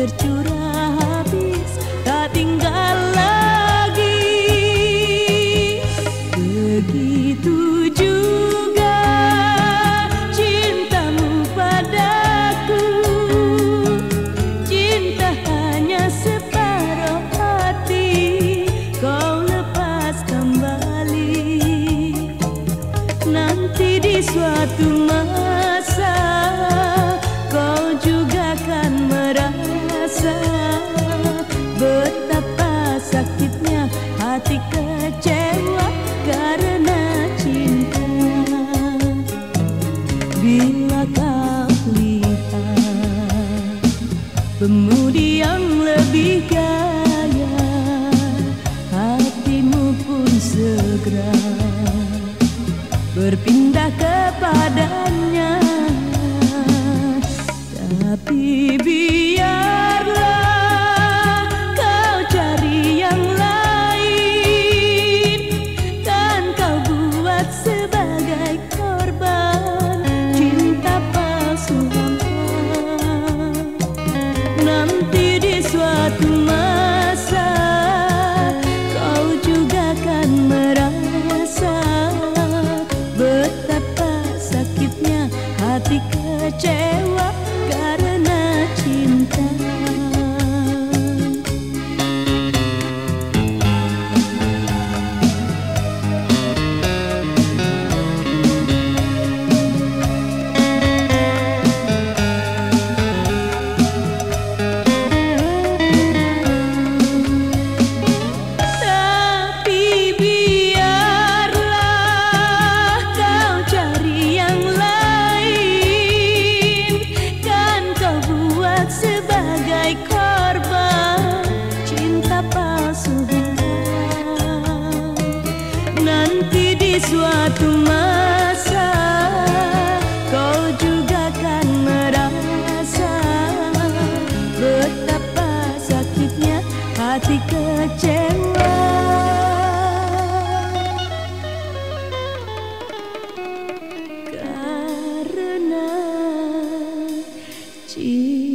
tercurah habis tak tinggal lagi. Begitu juga cintamu padaku. Cinta hanya separuh hati kau lepas kembali. Nanti di suatu masa hati kecewa karena cinta. Bila kau lihat pemudi yang lebih gaya Hatimu pun segera berpindah kepadanya. Tapi biarlah kecewa suatu masa kau juga akan merasa Betapa sakitnya hati kecewa. Karena cinta